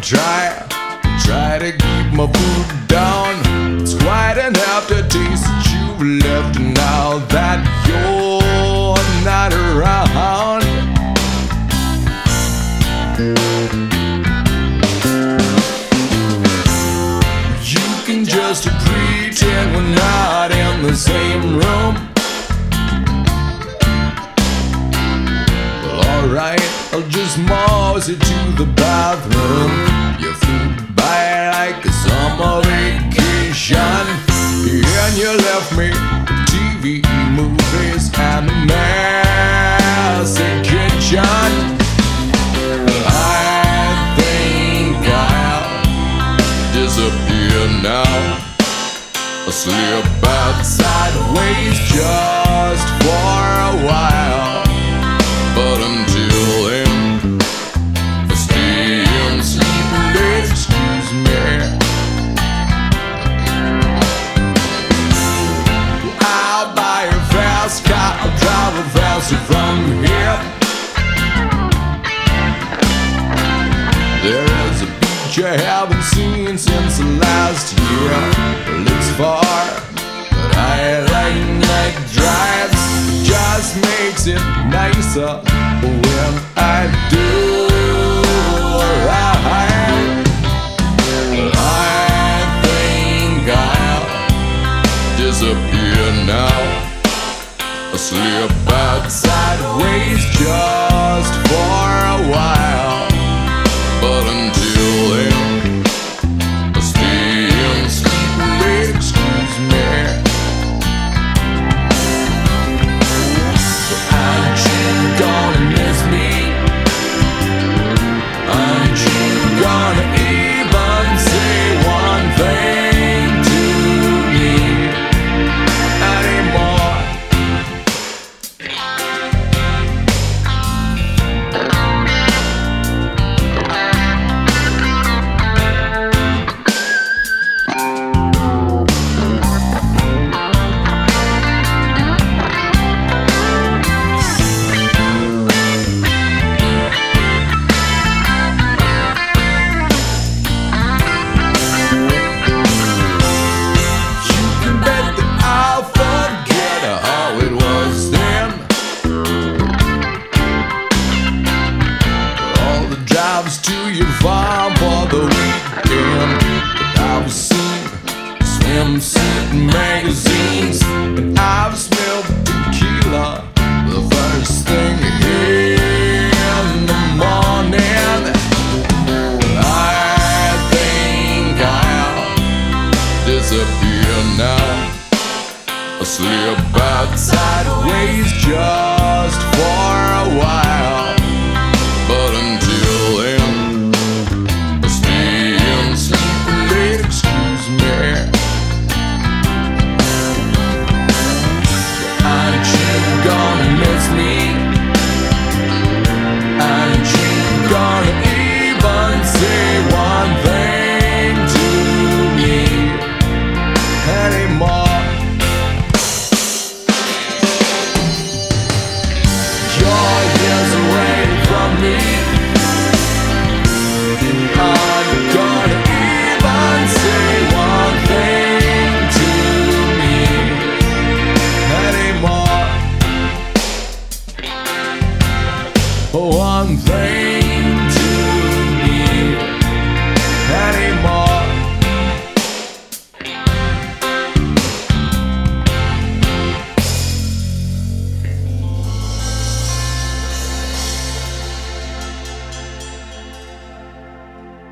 try, try to keep my food down. It's quite an aftertaste that you've left now that you're not around. You can just pretend we're not in the same room. Well, alright, I'll just mose it to the bathroom. You flew by like a summer vacation. And you left me TV, movies, and a messy kitchen. I think I'll disappear now. I slip back sideways just for a while. There is a beach I haven't seen since the last year. Well, it's far, but I like night drives. Just makes it nicer when I do. I think I'll disappear now. I slip back sideways just vibe for the weekend. I've seen swimsuit magazines, and I've smelled tequila. The first thing in the morning. I think I'll disappear now. I slip outside ways just for a while. away.